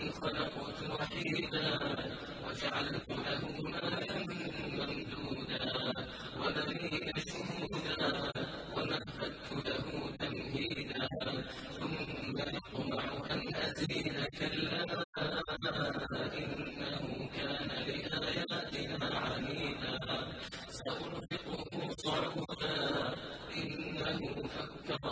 خلقت وحيدا وجعلت له مالا ممدودا وبنين شهودا ومهدت له تمهيدا ثم يطمع أن أزيد كلا إنه كان لآياتنا عنيدا. سأرهقه صعودا إنه فكر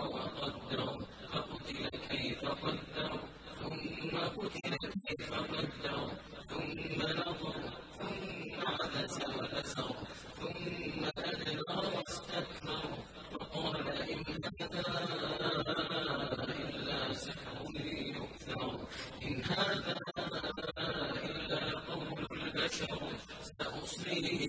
بشر سأصليه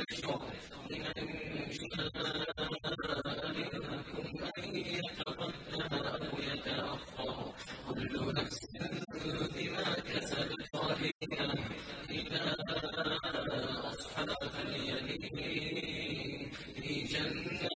في جنة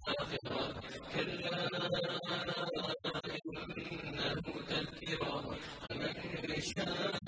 Krishna